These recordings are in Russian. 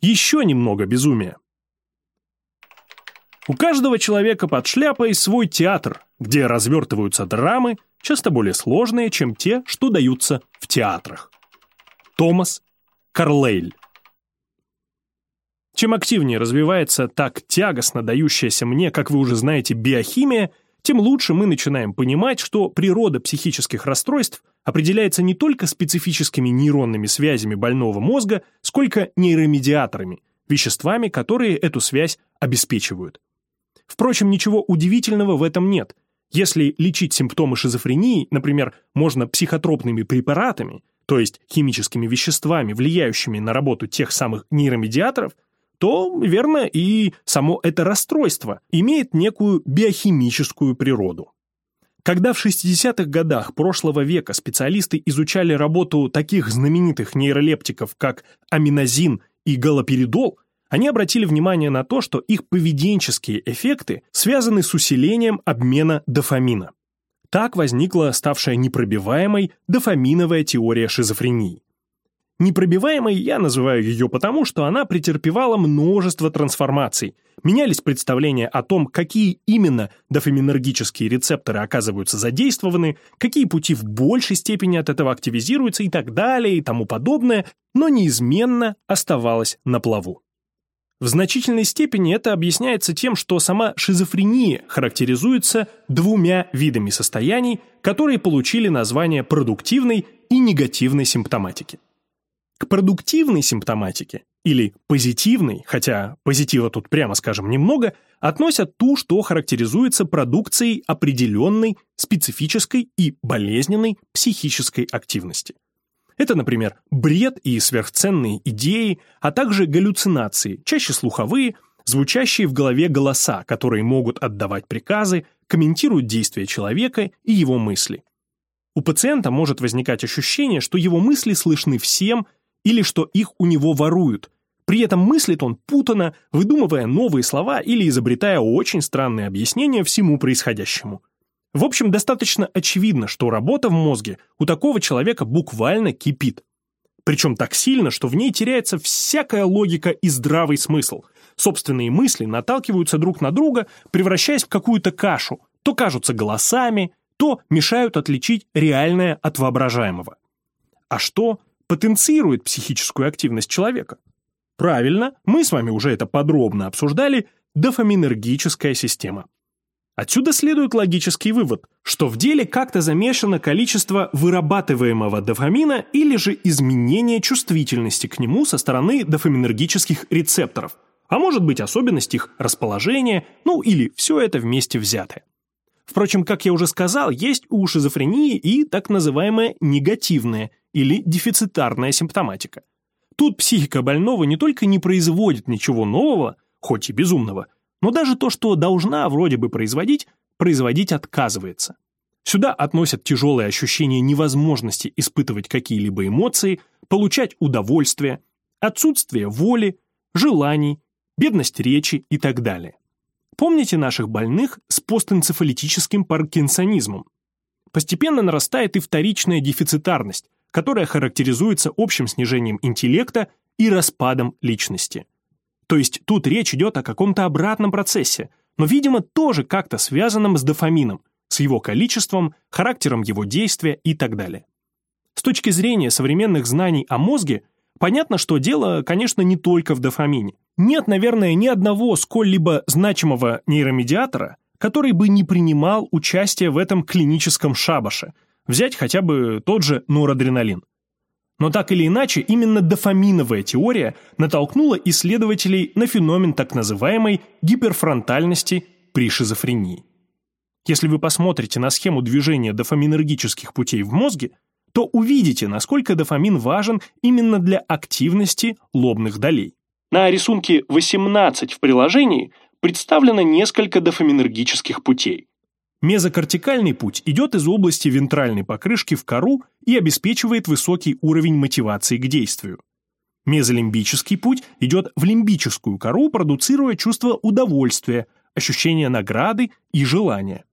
еще немного безумия. У каждого человека под шляпой свой театр, где развертываются драмы, часто более сложные, чем те, что даются в театрах. Томас Карлейль Чем активнее развивается так тягостно дающаяся мне, как вы уже знаете, биохимия, тем лучше мы начинаем понимать, что природа психических расстройств определяется не только специфическими нейронными связями больного мозга, сколько нейромедиаторами, веществами, которые эту связь обеспечивают. Впрочем, ничего удивительного в этом нет. Если лечить симптомы шизофрении, например, можно психотропными препаратами, то есть химическими веществами, влияющими на работу тех самых нейромедиаторов, то, верно, и само это расстройство имеет некую биохимическую природу. Когда в 60-х годах прошлого века специалисты изучали работу таких знаменитых нейролептиков, как аминозин и галоперидол, они обратили внимание на то, что их поведенческие эффекты связаны с усилением обмена дофамина. Так возникла ставшая непробиваемой дофаминовая теория шизофрении. Непробиваемой я называю ее потому, что она претерпевала множество трансформаций. Менялись представления о том, какие именно дофаминергические рецепторы оказываются задействованы, какие пути в большей степени от этого активизируются и так далее и тому подобное, но неизменно оставалась на плаву. В значительной степени это объясняется тем, что сама шизофрения характеризуется двумя видами состояний, которые получили название продуктивной и негативной симптоматики. К продуктивной симптоматике или позитивной, хотя позитива тут прямо скажем немного, относят ту, что характеризуется продукцией определенной специфической и болезненной психической активности. Это, например, бред и сверхценные идеи, а также галлюцинации, чаще слуховые, звучащие в голове голоса, которые могут отдавать приказы, комментируют действия человека и его мысли. У пациента может возникать ощущение, что его мысли слышны всем или что их у него воруют. При этом мыслит он путано, выдумывая новые слова или изобретая очень странные объяснения всему происходящему. В общем, достаточно очевидно, что работа в мозге у такого человека буквально кипит. Причем так сильно, что в ней теряется всякая логика и здравый смысл. Собственные мысли наталкиваются друг на друга, превращаясь в какую-то кашу, то кажутся голосами, то мешают отличить реальное от воображаемого. А что потенцирует психическую активность человека? Правильно, мы с вами уже это подробно обсуждали, дофаминергическая система. Отсюда следует логический вывод, что в деле как-то замешано количество вырабатываемого дофамина или же изменение чувствительности к нему со стороны дофаминергических рецепторов, а может быть особенность их расположения, ну или все это вместе взятое. Впрочем, как я уже сказал, есть у шизофрении и так называемая негативная или дефицитарная симптоматика. Тут психика больного не только не производит ничего нового, хоть и безумного, но даже то, что должна вроде бы производить, производить отказывается. Сюда относят тяжелое ощущение невозможности испытывать какие-либо эмоции, получать удовольствие, отсутствие воли, желаний, бедность речи и так далее. Помните наших больных с постэнцефалитическим паркинсонизмом? Постепенно нарастает и вторичная дефицитарность, которая характеризуется общим снижением интеллекта и распадом личности. То есть тут речь идет о каком-то обратном процессе, но, видимо, тоже как-то связанном с дофамином, с его количеством, характером его действия и так далее. С точки зрения современных знаний о мозге, понятно, что дело, конечно, не только в дофамине. Нет, наверное, ни одного сколь-либо значимого нейромедиатора, который бы не принимал участие в этом клиническом шабаше. Взять хотя бы тот же норадреналин. Но так или иначе, именно дофаминовая теория натолкнула исследователей на феномен так называемой гиперфронтальности при шизофрении. Если вы посмотрите на схему движения дофаминергических путей в мозге, то увидите, насколько дофамин важен именно для активности лобных долей. На рисунке 18 в приложении представлено несколько дофаминергических путей. Мезокортикальный путь идет из области вентральной покрышки в кору и обеспечивает высокий уровень мотивации к действию. Мезолимбический путь идет в лимбическую кору, продуцируя чувство удовольствия, ощущение награды и желания.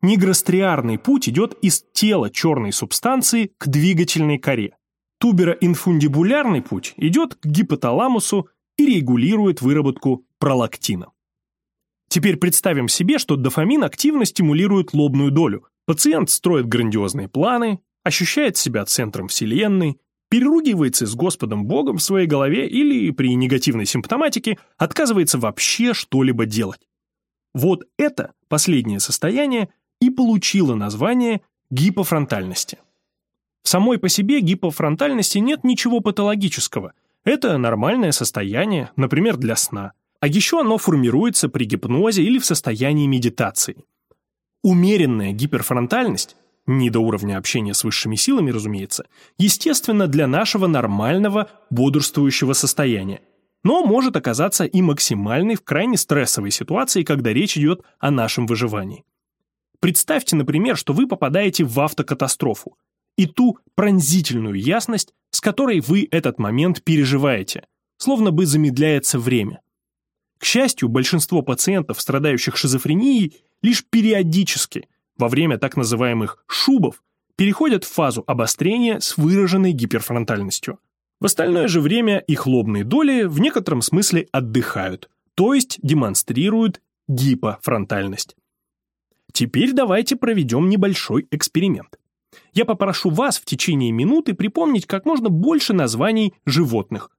Нигростриарный путь идет из тела черной субстанции к двигательной коре. Тубероинфундибулярный путь идет к гипоталамусу и регулирует выработку пролактина. Теперь представим себе, что дофамин активно стимулирует лобную долю. Пациент строит грандиозные планы, ощущает себя центром вселенной, переругивается с Господом Богом в своей голове или при негативной симптоматике отказывается вообще что-либо делать. Вот это последнее состояние и получило название гипофронтальности. В самой по себе гипофронтальности нет ничего патологического. Это нормальное состояние, например, для сна. А еще оно формируется при гипнозе или в состоянии медитации. Умеренная гиперфронтальность, не до уровня общения с высшими силами, разумеется, естественно для нашего нормального бодрствующего состояния, но может оказаться и максимальной в крайне стрессовой ситуации, когда речь идет о нашем выживании. Представьте, например, что вы попадаете в автокатастрофу и ту пронзительную ясность, с которой вы этот момент переживаете, словно бы замедляется время. К счастью, большинство пациентов, страдающих шизофренией, лишь периодически, во время так называемых «шубов», переходят в фазу обострения с выраженной гиперфронтальностью. В остальное же время их лобные доли в некотором смысле отдыхают, то есть демонстрируют гипофронтальность. Теперь давайте проведем небольшой эксперимент. Я попрошу вас в течение минуты припомнить как можно больше названий животных.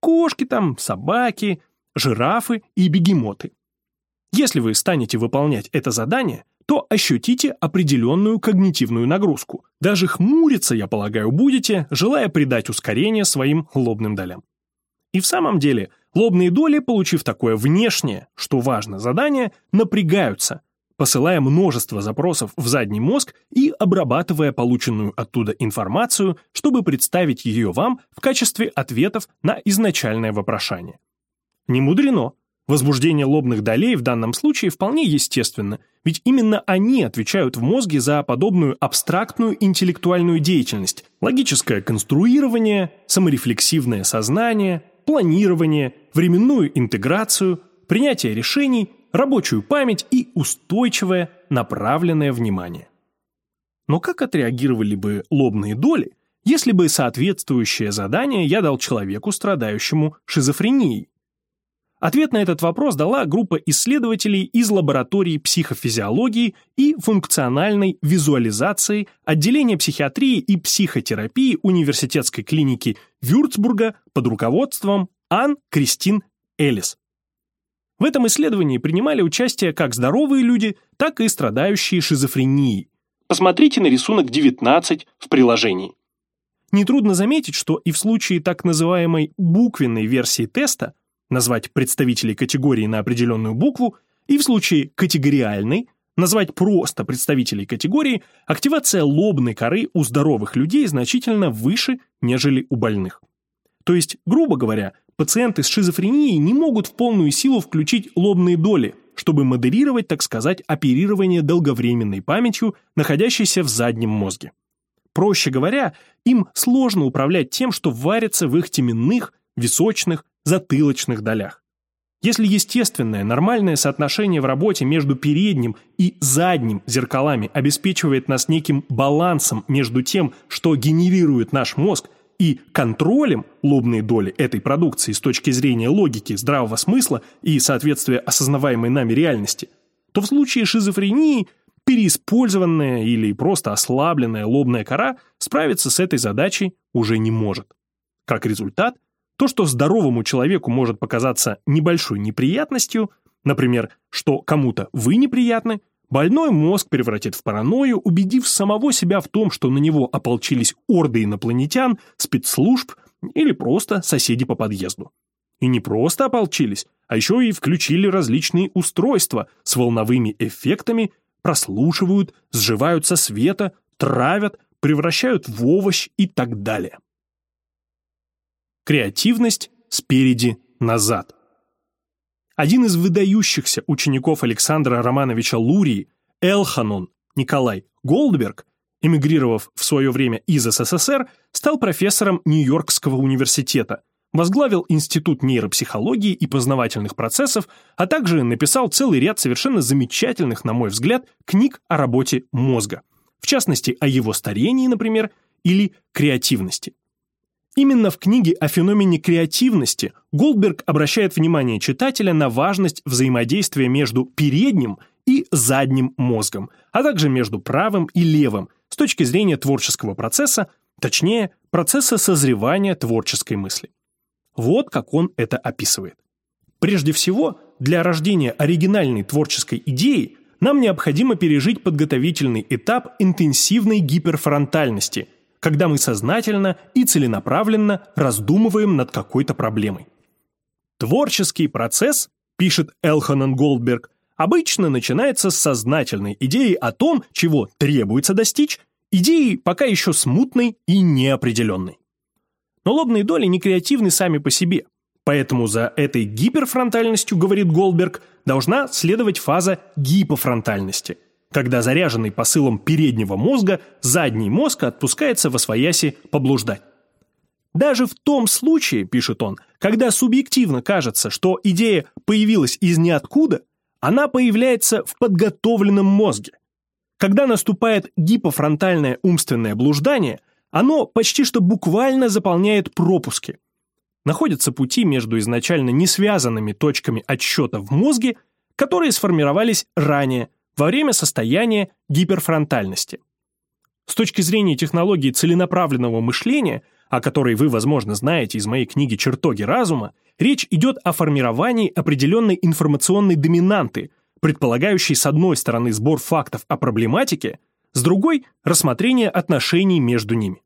Кошки там, собаки, жирафы и бегемоты. Если вы станете выполнять это задание, то ощутите определенную когнитивную нагрузку. Даже хмуриться, я полагаю, будете, желая придать ускорение своим лобным долям. И в самом деле, лобные доли, получив такое внешнее, что важно, задание, напрягаются, посылая множество запросов в задний мозг и обрабатывая полученную оттуда информацию, чтобы представить ее вам в качестве ответов на изначальное вопрошание. Не мудрено. Возбуждение лобных долей в данном случае вполне естественно, ведь именно они отвечают в мозге за подобную абстрактную интеллектуальную деятельность, логическое конструирование, саморефлексивное сознание, планирование, временную интеграцию, принятие решений, рабочую память и устойчивое направленное внимание. Но как отреагировали бы лобные доли, если бы соответствующее задание я дал человеку, страдающему шизофренией? Ответ на этот вопрос дала группа исследователей из лаборатории психофизиологии и функциональной визуализации отделения психиатрии и психотерапии университетской клиники Вюрцбурга под руководством Ан Кристин Элис. В этом исследовании принимали участие как здоровые люди, так и страдающие шизофренией. Посмотрите на рисунок 19 в приложении. Нетрудно заметить, что и в случае так называемой буквенной версии теста назвать представителей категории на определенную букву, и в случае категориальной назвать просто представителей категории, активация лобной коры у здоровых людей значительно выше, нежели у больных. То есть, грубо говоря, пациенты с шизофренией не могут в полную силу включить лобные доли, чтобы модерировать, так сказать, оперирование долговременной памятью, находящейся в заднем мозге. Проще говоря, им сложно управлять тем, что варится в их теменных, височных, затылочных долях. Если естественное, нормальное соотношение в работе между передним и задним зеркалами обеспечивает нас неким балансом между тем, что генерирует наш мозг, и контролем лобной доли этой продукции с точки зрения логики, здравого смысла и соответствия осознаваемой нами реальности, то в случае шизофрении переиспользованная или просто ослабленная лобная кора справиться с этой задачей уже не может. Как результат, то, что здоровому человеку может показаться небольшой неприятностью, например, что кому-то вы неприятны, больной мозг превратит в паранойю, убедив самого себя в том, что на него ополчились орды инопланетян, спецслужб или просто соседи по подъезду. И не просто ополчились, а еще и включили различные устройства с волновыми эффектами, прослушивают, сживают со света, травят, превращают в овощ и так далее. Креативность спереди назад. Один из выдающихся учеников Александра Романовича Лурии, Элханон Николай Голдберг, эмигрировав в свое время из СССР, стал профессором Нью-Йоркского университета, возглавил Институт нейропсихологии и познавательных процессов, а также написал целый ряд совершенно замечательных, на мой взгляд, книг о работе мозга, в частности, о его старении, например, или креативности. Именно в книге о феномене креативности Голдберг обращает внимание читателя на важность взаимодействия между передним и задним мозгом, а также между правым и левым с точки зрения творческого процесса, точнее, процесса созревания творческой мысли. Вот как он это описывает. Прежде всего, для рождения оригинальной творческой идеи нам необходимо пережить подготовительный этап интенсивной гиперфронтальности – когда мы сознательно и целенаправленно раздумываем над какой-то проблемой. Творческий процесс, пишет Элханан Голдберг, обычно начинается с сознательной идеи о том, чего требуется достичь, идеи пока еще смутной и неопределенной. Но лобные доли не креативны сами по себе, поэтому за этой гиперфронтальностью, говорит Голдберг, должна следовать фаза гипофронтальности – когда заряженный посылом переднего мозга задний мозг отпускается во свояси поблуждать. Даже в том случае, пишет он, когда субъективно кажется, что идея появилась из ниоткуда, она появляется в подготовленном мозге. Когда наступает гипофронтальное умственное блуждание, оно почти что буквально заполняет пропуски. Находятся пути между изначально не связанными точками отсчета в мозге, которые сформировались ранее – во время состояния гиперфронтальности. С точки зрения технологии целенаправленного мышления, о которой вы, возможно, знаете из моей книги «Чертоги разума», речь идет о формировании определенной информационной доминанты, предполагающей с одной стороны сбор фактов о проблематике, с другой – рассмотрение отношений между ними.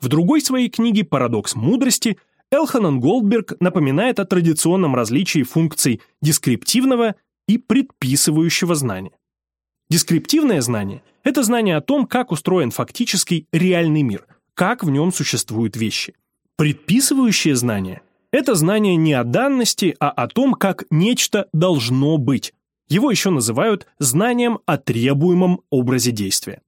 В другой своей книге «Парадокс мудрости» Элханан Голдберг напоминает о традиционном различии функций дескриптивного и предписывающего знания. Дескриптивное знание – это знание о том, как устроен фактический реальный мир, как в нем существуют вещи. Предписывающее знание – это знание не о данности, а о том, как нечто должно быть. Его еще называют знанием о требуемом образе действия.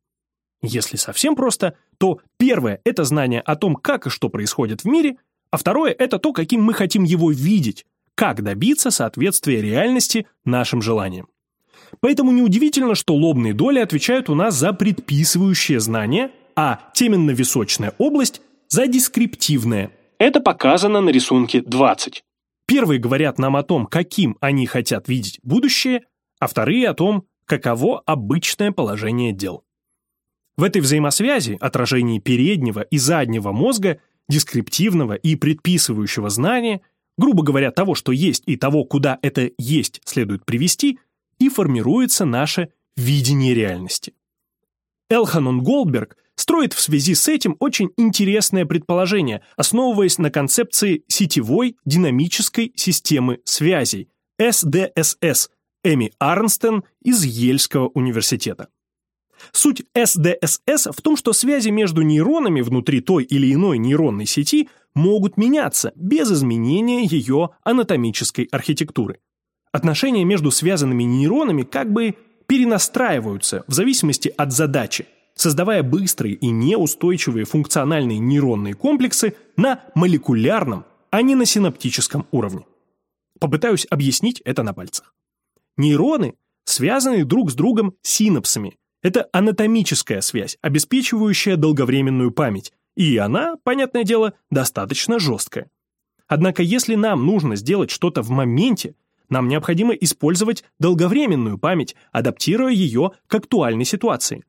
Если совсем просто, то первое – это знание о том, как и что происходит в мире, а второе – это то, каким мы хотим его видеть, как добиться соответствия реальности нашим желаниям. Поэтому неудивительно, что лобные доли отвечают у нас за предписывающее знание, а теменно-височная область – за дескриптивное. Это показано на рисунке 20. Первые говорят нам о том, каким они хотят видеть будущее, а вторые о том, каково обычное положение дел. В этой взаимосвязи отражении переднего и заднего мозга, дескриптивного и предписывающего знания – грубо говоря, того, что есть, и того, куда это есть следует привести, и формируется наше видение реальности. Элханон Голдберг строит в связи с этим очень интересное предположение, основываясь на концепции сетевой динамической системы связей, SDSS, Эми Арнстен из Ельского университета. Суть SDSS в том, что связи между нейронами внутри той или иной нейронной сети могут меняться без изменения ее анатомической архитектуры. Отношения между связанными нейронами как бы перенастраиваются в зависимости от задачи, создавая быстрые и неустойчивые функциональные нейронные комплексы на молекулярном, а не на синаптическом уровне. Попытаюсь объяснить это на пальцах. Нейроны связаны друг с другом синапсами, это анатомическая связь, обеспечивающая долговременную память, и она, понятное дело, достаточно жесткая. Однако если нам нужно сделать что-то в моменте, нам необходимо использовать долговременную память, адаптируя ее к актуальной ситуации.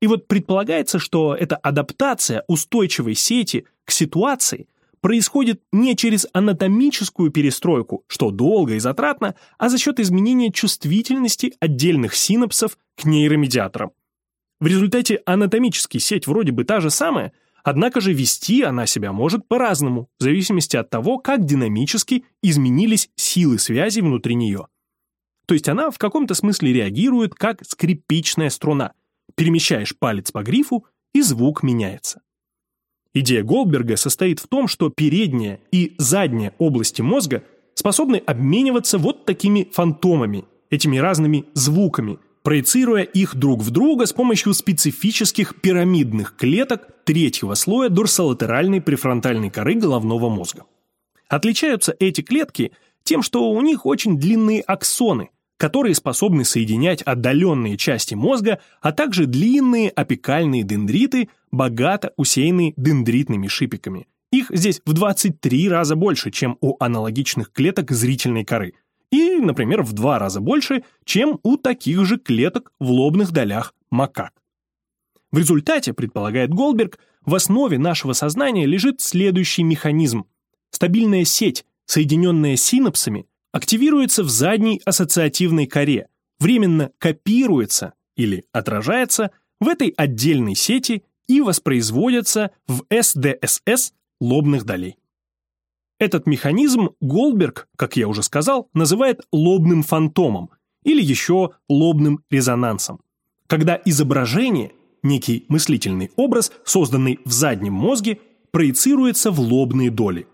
И вот предполагается, что эта адаптация устойчивой сети к ситуации происходит не через анатомическую перестройку, что долго и затратно, а за счет изменения чувствительности отдельных синапсов к нейромедиаторам. В результате анатомически сеть вроде бы та же самая, однако же вести она себя может по-разному, в зависимости от того, как динамически изменились силы связи внутри нее. То есть она в каком-то смысле реагирует как скрипичная струна. Перемещаешь палец по грифу, и звук меняется. Идея Голдберга состоит в том, что передняя и задняя области мозга способны обмениваться вот такими фантомами, этими разными звуками, проецируя их друг в друга с помощью специфических пирамидных клеток третьего слоя дорсолатеральной префронтальной коры головного мозга. Отличаются эти клетки тем, что у них очень длинные аксоны, которые способны соединять отдаленные части мозга, а также длинные апикальные дендриты, богато усеянные дендритными шипиками, Их здесь в 23 раза больше, чем у аналогичных клеток зрительной коры, и, например, в два раза больше, чем у таких же клеток в лобных долях макак. В результате, предполагает Голдберг, в основе нашего сознания лежит следующий механизм. Стабильная сеть, соединенная синапсами, активируется в задней ассоциативной коре, временно копируется или отражается в этой отдельной сети и воспроизводится в СДСС лобных долей. Этот механизм Голдберг, как я уже сказал, называет лобным фантомом или еще лобным резонансом, когда изображение, некий мыслительный образ, созданный в заднем мозге, проецируется в лобные доли.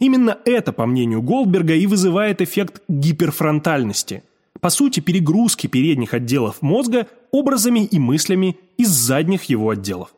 Именно это, по мнению Голдберга, и вызывает эффект гиперфронтальности, по сути перегрузки передних отделов мозга образами и мыслями из задних его отделов.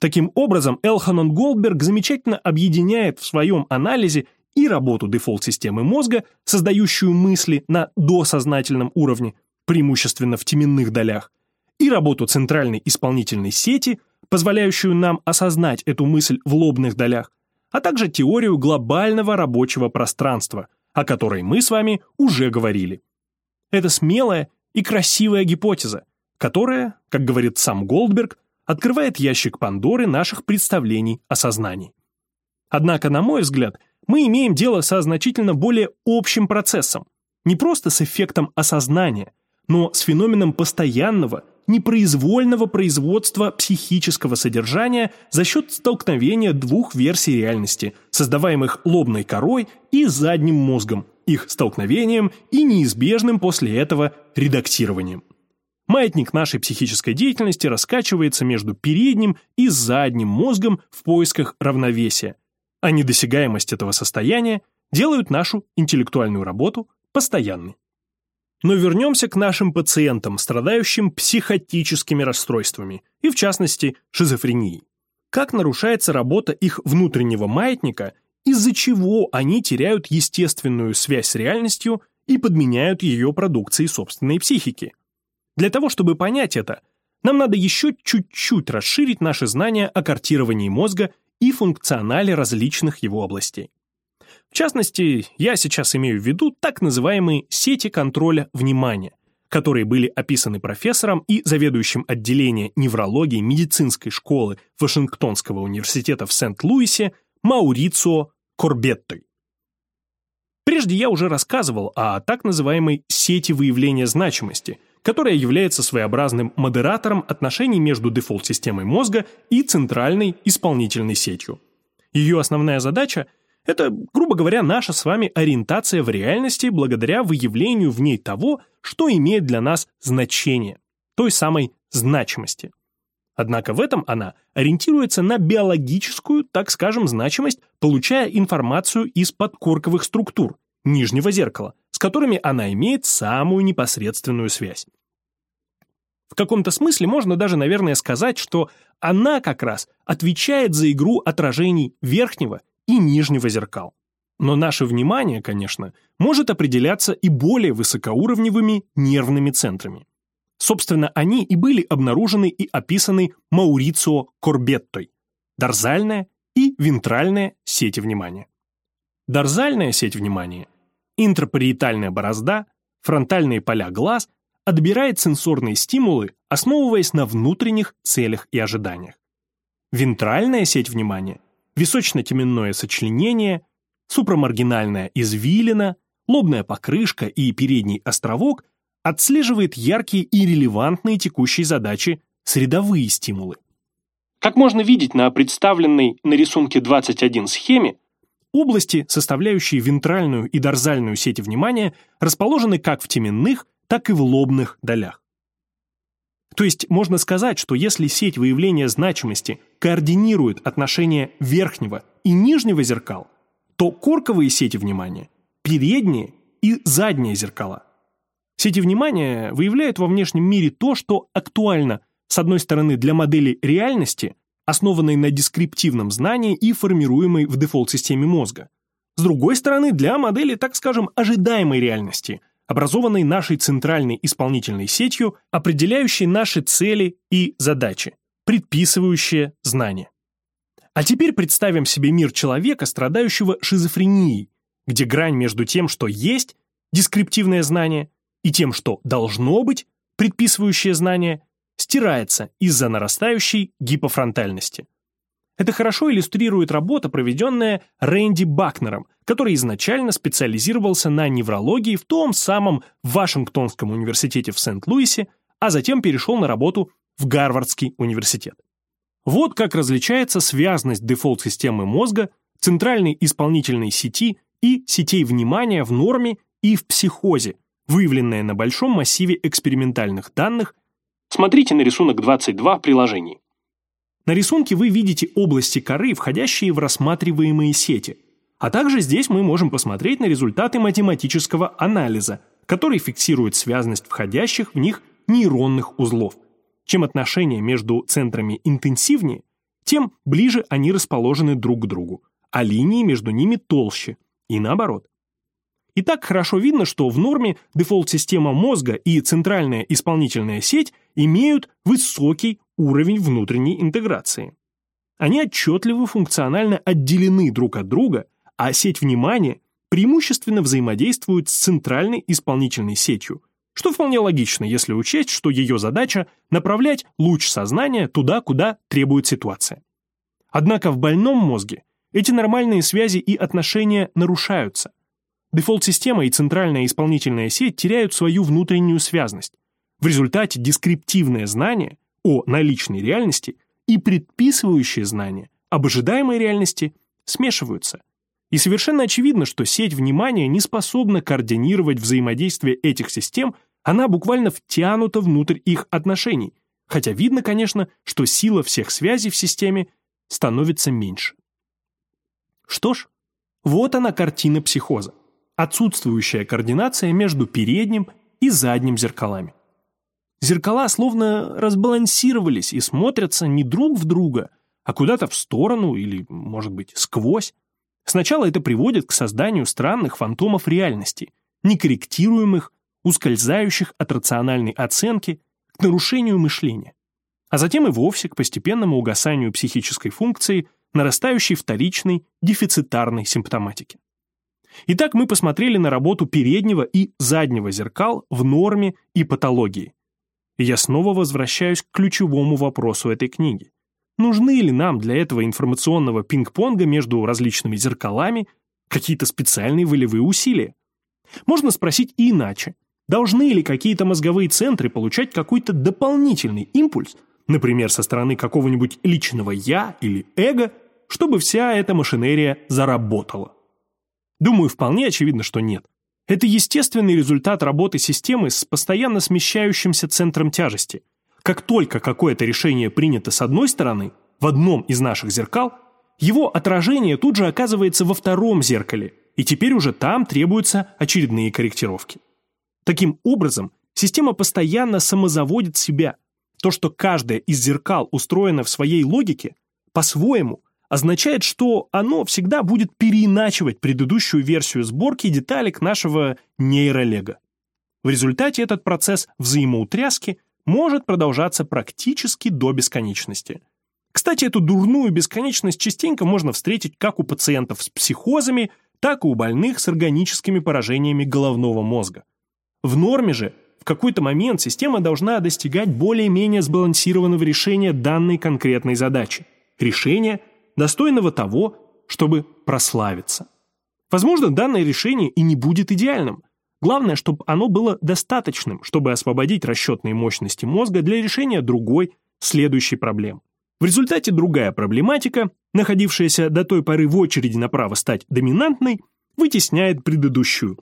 Таким образом, Элханон Голдберг замечательно объединяет в своем анализе и работу дефолт-системы мозга, создающую мысли на досознательном уровне, преимущественно в теменных долях, и работу центральной исполнительной сети, позволяющую нам осознать эту мысль в лобных долях, а также теорию глобального рабочего пространства, о которой мы с вами уже говорили. Это смелая и красивая гипотеза, которая, как говорит сам Голдберг, открывает ящик Пандоры наших представлений о сознании. Однако, на мой взгляд, мы имеем дело со значительно более общим процессом, не просто с эффектом осознания, но с феноменом постоянного, непроизвольного производства психического содержания за счет столкновения двух версий реальности, создаваемых лобной корой и задним мозгом, их столкновением и неизбежным после этого редактированием. Маятник нашей психической деятельности раскачивается между передним и задним мозгом в поисках равновесия, а недосягаемость этого состояния делают нашу интеллектуальную работу постоянной. Но вернемся к нашим пациентам, страдающим психотическими расстройствами, и в частности шизофренией. Как нарушается работа их внутреннего маятника, из-за чего они теряют естественную связь с реальностью и подменяют ее продукцией собственной психики – для того, чтобы понять это, нам надо еще чуть-чуть расширить наши знания о картировании мозга и функционале различных его областей. В частности, я сейчас имею в виду так называемые сети контроля внимания, которые были описаны профессором и заведующим отделением неврологии медицинской школы Вашингтонского университета в Сент-Луисе Маурицио Корбеттой. Прежде я уже рассказывал о так называемой сети выявления значимости – которая является своеобразным модератором отношений между дефолт-системой мозга и центральной исполнительной сетью. Ее основная задача – это, грубо говоря, наша с вами ориентация в реальности благодаря выявлению в ней того, что имеет для нас значение, той самой значимости. Однако в этом она ориентируется на биологическую, так скажем, значимость, получая информацию из подкорковых структур, нижнего зеркала, которыми она имеет самую непосредственную связь. В каком-то смысле можно даже, наверное, сказать, что она как раз отвечает за игру отражений верхнего и нижнего зеркал. Но наше внимание, конечно, может определяться и более высокоуровневыми нервными центрами. Собственно, они и были обнаружены и описаны Маурицио Корбеттой – дорзальная и вентральная сети внимания. Дорзальная сеть внимания Интрапариетальная борозда, фронтальные поля глаз отбирает сенсорные стимулы, основываясь на внутренних целях и ожиданиях. Вентральная сеть внимания, височно-теменное сочленение, супрамаргинальная извилина, лобная покрышка и передний островок отслеживает яркие и релевантные текущей задачи средовые стимулы. Как можно видеть на представленной на рисунке 21 схеме, Области, составляющие вентральную и дорзальную сети внимания, расположены как в теменных, так и в лобных долях. То есть можно сказать, что если сеть выявления значимости координирует отношения верхнего и нижнего зеркал, то корковые сети внимания – передние и задние зеркала. Сети внимания выявляют во внешнем мире то, что актуально, с одной стороны, для модели реальности, основанной на дескриптивном знании и формируемой в дефолт-системе мозга. С другой стороны, для модели, так скажем, ожидаемой реальности, образованной нашей центральной исполнительной сетью, определяющей наши цели и задачи, предписывающие знания. А теперь представим себе мир человека, страдающего шизофренией, где грань между тем, что есть, дескриптивное знание, и тем, что должно быть, предписывающее знание, стирается из-за нарастающей гипофронтальности. Это хорошо иллюстрирует работа, проведенная Рэнди Бакнером, который изначально специализировался на неврологии в том самом Вашингтонском университете в Сент-Луисе, а затем перешел на работу в Гарвардский университет. Вот как различается связность дефолт-системы мозга, центральной исполнительной сети и сетей внимания в норме и в психозе, выявленная на большом массиве экспериментальных данных. Смотрите на рисунок 22 в приложении. На рисунке вы видите области коры, входящие в рассматриваемые сети. А также здесь мы можем посмотреть на результаты математического анализа, который фиксирует связность входящих в них нейронных узлов. Чем отношения между центрами интенсивнее, тем ближе они расположены друг к другу, а линии между ними толще, и наоборот. И так хорошо видно, что в норме дефолт-система мозга и центральная исполнительная сеть имеют высокий уровень внутренней интеграции. Они отчетливо функционально отделены друг от друга, а сеть внимания преимущественно взаимодействует с центральной исполнительной сетью, что вполне логично, если учесть, что ее задача – направлять луч сознания туда, куда требует ситуация. Однако в больном мозге эти нормальные связи и отношения нарушаются – Дефолт-система и центральная исполнительная сеть теряют свою внутреннюю связность. В результате дескриптивное знание о наличной реальности и предписывающее знание об ожидаемой реальности смешиваются. И совершенно очевидно, что сеть внимания не способна координировать взаимодействие этих систем, она буквально втянута внутрь их отношений, хотя видно, конечно, что сила всех связей в системе становится меньше. Что ж, вот она картина психоза отсутствующая координация между передним и задним зеркалами. Зеркала словно разбалансировались и смотрятся не друг в друга, а куда-то в сторону или, может быть, сквозь. Сначала это приводит к созданию странных фантомов реальности, некорректируемых, ускользающих от рациональной оценки, к нарушению мышления. А затем и вовсе к постепенному угасанию психической функции, нарастающей вторичной дефицитарной симптоматики. Итак, мы посмотрели на работу переднего и заднего зеркал в норме и патологии. И я снова возвращаюсь к ключевому вопросу этой книги. Нужны ли нам для этого информационного пинг-понга между различными зеркалами какие-то специальные волевые усилия? Можно спросить и иначе. Должны ли какие-то мозговые центры получать какой-то дополнительный импульс, например, со стороны какого-нибудь личного «я» или «эго», чтобы вся эта машинерия заработала? Думаю, вполне очевидно, что нет. Это естественный результат работы системы с постоянно смещающимся центром тяжести. Как только какое-то решение принято с одной стороны, в одном из наших зеркал, его отражение тут же оказывается во втором зеркале, и теперь уже там требуются очередные корректировки. Таким образом, система постоянно самозаводит себя. То, что каждое из зеркал устроено в своей логике, по-своему означает, что оно всегда будет переиначивать предыдущую версию сборки деталек нашего нейролего. В результате этот процесс взаимоутряски может продолжаться практически до бесконечности. Кстати, эту дурную бесконечность частенько можно встретить как у пациентов с психозами, так и у больных с органическими поражениями головного мозга. В норме же в какой-то момент система должна достигать более-менее сбалансированного решения данной конкретной задачи. Решения – достойного того, чтобы прославиться. Возможно, данное решение и не будет идеальным. Главное, чтобы оно было достаточным, чтобы освободить расчетные мощности мозга для решения другой, следующей проблемы. В результате другая проблематика, находившаяся до той поры в очереди на право стать доминантной, вытесняет предыдущую.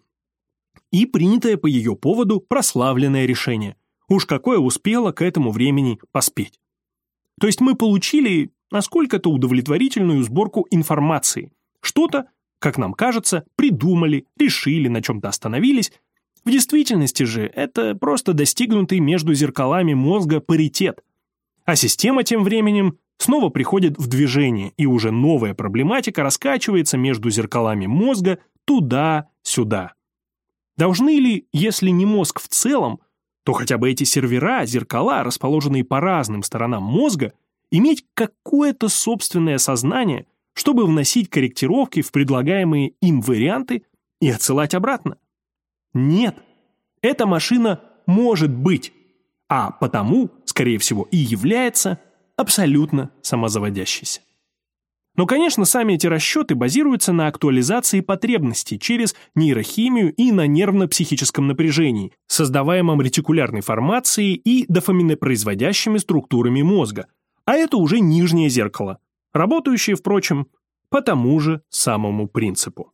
И принятое по ее поводу прославленное решение. Уж какое успело к этому времени поспеть. То есть мы получили насколько-то удовлетворительную сборку информации. Что-то, как нам кажется, придумали, решили, на чем-то остановились. В действительности же это просто достигнутый между зеркалами мозга паритет. А система тем временем снова приходит в движение, и уже новая проблематика раскачивается между зеркалами мозга туда-сюда. Должны ли, если не мозг в целом, то хотя бы эти сервера, зеркала, расположенные по разным сторонам мозга, иметь какое-то собственное сознание, чтобы вносить корректировки в предлагаемые им варианты и отсылать обратно? Нет. Эта машина может быть, а потому, скорее всего, и является абсолютно самозаводящейся. Но, конечно, сами эти расчеты базируются на актуализации потребностей через нейрохимию и на нервно-психическом напряжении, создаваемом ретикулярной формацией и дофаминопроизводящими структурами мозга. А это уже нижнее зеркало, работающее, впрочем, по тому же самому принципу.